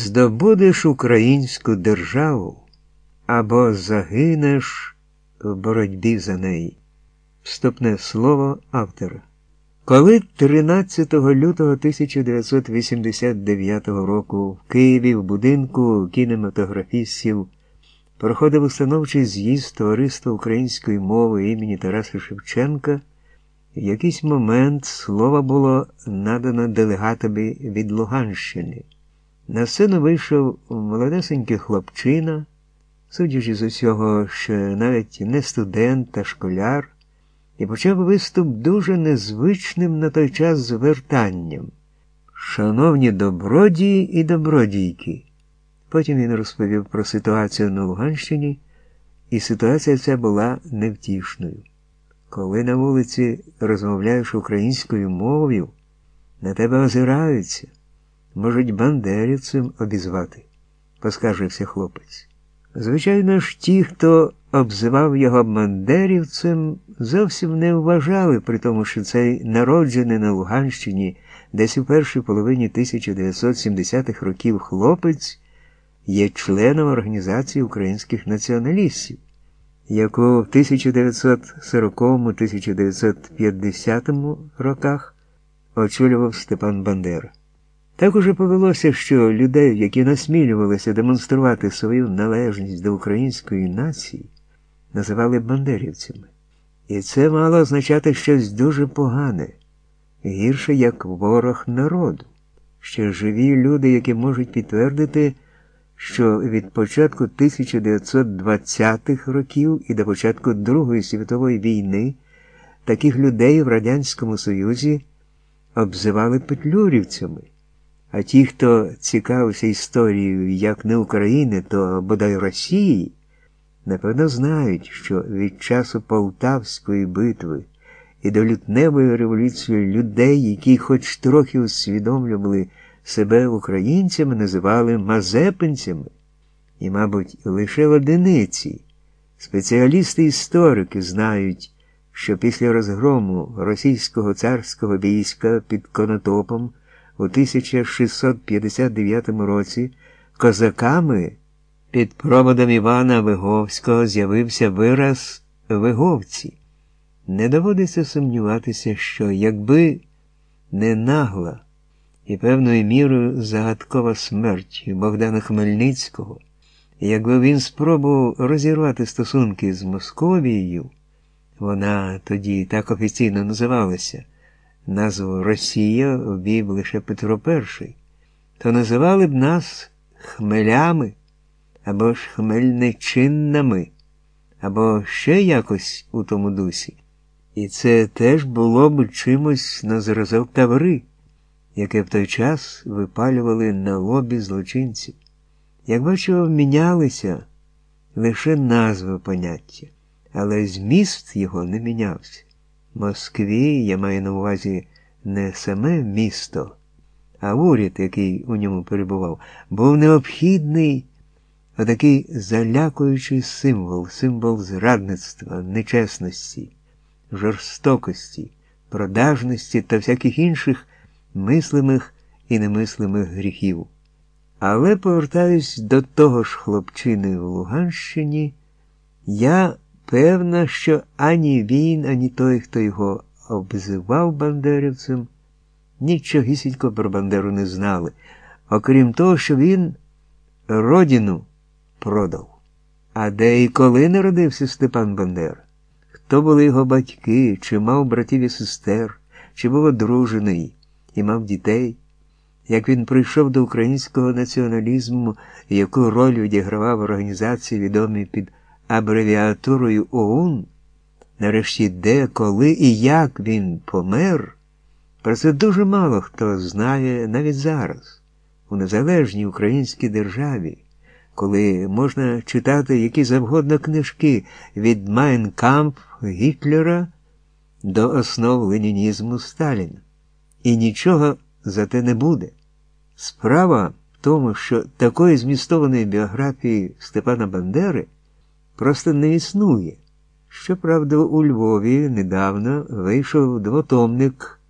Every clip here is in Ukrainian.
здобудеш українську державу або загинеш в боротьбі за неї. Вступне слово автора. Коли 13 лютого 1989 року в Києві в будинку кінематографістів проходив установчий з'їзд Товариства української мови імені Тараса Шевченка, в якийсь момент слово було надано делегатові від Луганщини. На сцену вийшов молодесенький хлопчина, судячи з усього, що навіть не студент та школяр, і почав виступ дуже незвичним на той час звертанням. Шановні добродії і добродійки. Потім він розповів про ситуацію на Луганщині, і ситуація ця була невтішною. Коли на вулиці розмовляєш українською мовою, на тебе озираються, можуть бандерівцем обізвати, поскаржився хлопець. Звичайно ж, ті, хто обзивав його бандерівцем, зовсім не вважали, при тому, що цей народжений на Луганщині десь у першій половині 1970-х років хлопець є членом Організації українських націоналістів, яку в 1940-1950 роках очолював Степан Бандера. Так уже повелося, що людей, які насмілювалися демонструвати свою належність до української нації, називали бандерівцями. І це мало означати щось дуже погане, гірше як ворог народу, що живі люди, які можуть підтвердити, що від початку 1920-х років і до початку Другої світової війни таких людей в Радянському Союзі обзивали петлюрівцями. А ті, хто цікавився історією як не України, то бодай Росії, напевно, знають, що від часу Полтавської битви і до лютневої революції людей, які хоч трохи усвідомлювали себе українцями, називали мазепинцями, і, мабуть, лише в одиниці. Спеціалісти-історики знають, що після розгрому російського царського війська під Конотопом у 1659 році козаками під проводом Івана Виговського з'явився вираз Виговці. Не доводиться сумніватися, що якби не нагла і певною мірою загадкова смерть Богдана Хмельницького, якби він спробував розірвати стосунки з Московією, вона тоді так офіційно називалася назву Росія ввів лише Петро І, то називали б нас хмелями або ж хмельничиннами, або ще якось у тому дусі. І це теж було б чимось на зразок таври, яке в той час випалювали на лобі злочинців. Як бачимо, мінялися лише назви поняття, але зміст його не мінявся. Москві, я маю на увазі не саме місто, а уряд, який у ньому перебував, був необхідний отакий залякуючий символ, символ зрадництва, нечесності, жорстокості, продажності та всяких інших мислимих і немислимих гріхів. Але, повертаюсь до того ж хлопчини в Луганщині, я Певно, що ані він, ані той, хто його обзивав бандерівцем, нічогісінько про Бандеру не знали, окрім того, що він родину продав. А де і коли народився Степан Бандера? Хто були його батьки, чи мав братів і сестер, чи був одружений і мав дітей? Як він прийшов до українського націоналізму, яку роль відігравав в організації відомі під абревіатурою ОУН, нарешті де, коли і як він помер, про це дуже мало хто знає навіть зараз, у незалежній українській державі, коли можна читати які завгодно книжки від Майнкамп Гітлера до основ ленінізму Сталіна. І нічого за те не буде. Справа в тому, що такої змістованої біографії Степана Бандери просто не існує. Щоправда, у Львові недавно вийшов двотомник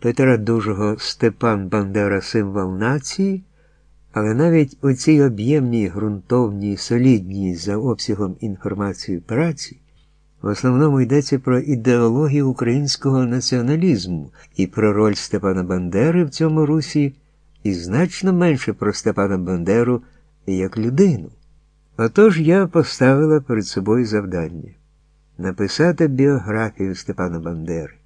Петра Дужого Степан Бандера Символ нації, Але навіть у цій об'ємній, ґрунтовній, солідній за обсягом інформації праці в основному йдеться про ідеологію українського націоналізму і про роль Степана Бандери в цьому русі, і значно менше про Степана Бандеру як людину. Отож я поставила перед собою завдання написати біографію Степана Бандери.